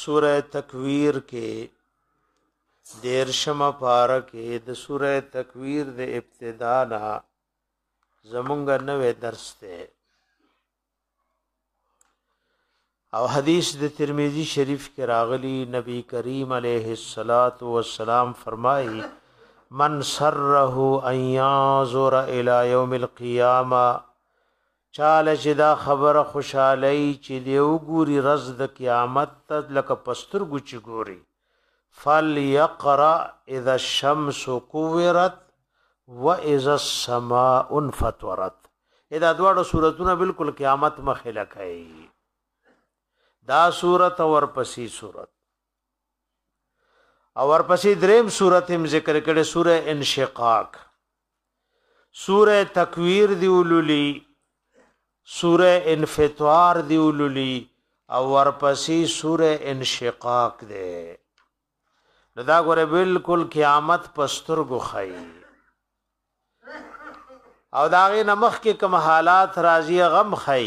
سوره تکویر کې دیرشم پارا کې د سوره تکویر د ابتدا نه زمونږ نوې درس ته او حدیث د ترمذی شریف کې راغلی نبی کریم علیه الصلاۃ والسلام فرمایي من سره ان ينظر الى يوم القيامه چاله چې دا خبره خوشحالوي چې دی وګوري ورځ د قیامت ته لکه په سترګو چې ګوري، فلیقرأ اذا الشمس کورت واذا السماء انفطرت دا دواړه صورتونه بالکل قیامت مخې لکه دا صورت او ورپسې صورت او ورپسې دریم صورت هم ذکر کړي سوره انشقاق سوره تکویر دی ولولي سوره انفطار دی ولولي او ورپسې سوره انشقاق دی دا غره بالکل قیامت پستر غخای او داغه نمخ کې کوم حالات راضی غم خای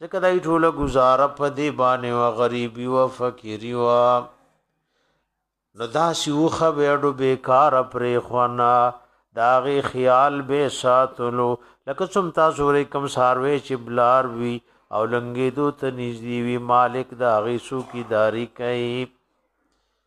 ځکه دای ټوله گزاره په دې باندې و غریبی و فقیری و نو داسې وخه وړو بیکار پرې خونه داغي خیال به ساتلو لکه څوم تاسو ورې کم ساروي چې بلار وی او لنګې دو ته نږدې وی مالک داغي سو کی داری کوي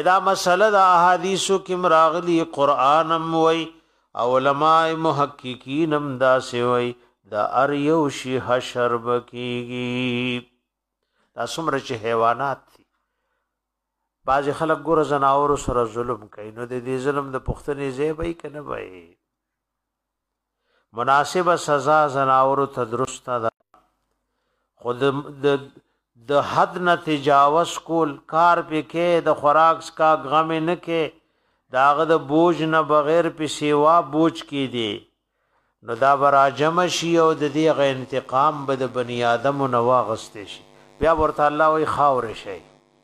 ادا مسله د احادیثو کې مراغلی قران هم وای او علماء محققین هم دا سی وای دا ار یو شی حشر بکیږي دا څومره چې حیوانات دي بعض خلک ګور زناور سره ظلم کوي نو د دې ظلم د پښتنې زیبې کنه وای مناسبه سزا زناورو ته درسته ده خود د د حد نه تجاوز کول کار پکې د خوراک سکا غم نه کې داغه د بوج نه بغیر په سیوا بوج کې دی نو دا برا جمع شي او د دې غ انتقام به د بنی آدم نو واغستې شي بیا ورته الله وی خاور شي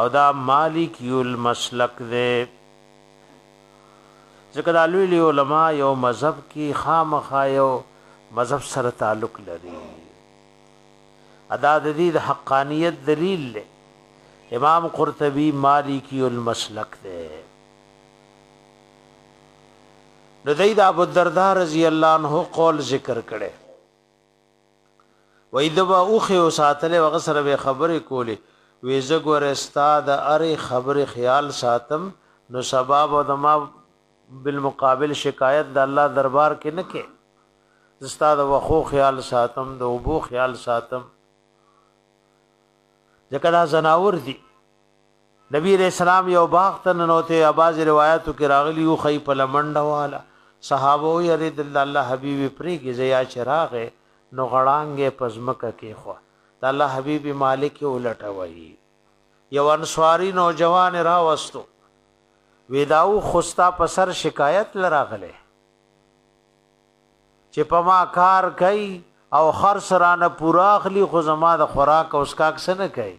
او دا مالکي المسلک دی ځکه دا لوی لوی علما یو مذهب کې خامخا یو مذهب سره تعلق لري ادا د دې د حقانیت دلیل له امام قرطبي مالکی المسلک ده نو دای د ابو الدرداء رضی الله عنه قول ذکر کړي وایي ده به اوښ یې وساتلی او هغه سره به یې خبرې کولې، ویې زه ګوره ستا د هرې خبرې خیال ساتم نو سبا به د ما بالمقابل شکایت د الله دربار کې نه کې، زه ستا د وښو خیال ساتم، د اوبو خیال ساتم، ځکه دا ځناور دي. نبی علیه السلام یو باغ ته ننوته یا بعضې روایاتو کې راغلي یو خی په لمنډه واله صحابه وی ارې د الله حبیب پرېږي زه یا چې راغې نو غړانګې په ځمکه کې خو د الله حبیب مالک یې ولټوي یو انصاری نوجوان راوستو ویداو خوستا په سر شکایت لراغله چې په ما کار کوي او خرڅ رانه پوراخلی خو زما د خوراک او اسکاک سره نه کوي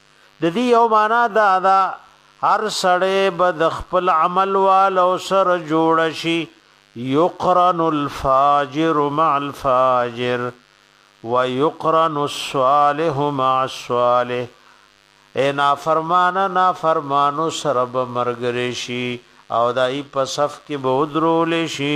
د دې یو معنا دا ده هر سړی به د خپل عمل والو سره جوړ شي یقرن الفاجر مع الفاجر ويقرن الصالح مع الصالح اے نافرمان نافرمانو سره به مرګري شي او دای په صف کې به درول شي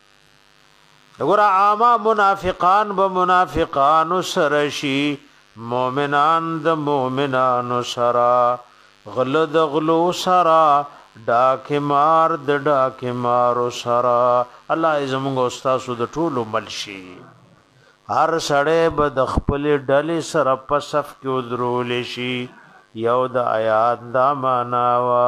ګور عامه منافقان به منافقان سره شي مؤمنان د مؤمنان سره غل د غلو سره ډاکمار د ډاکمار سره الله زموږ استاد د ټولو ملشي هر سړی به د خپل ډلې سره په صف کې ودرول شي یو د آیات دا معنا وا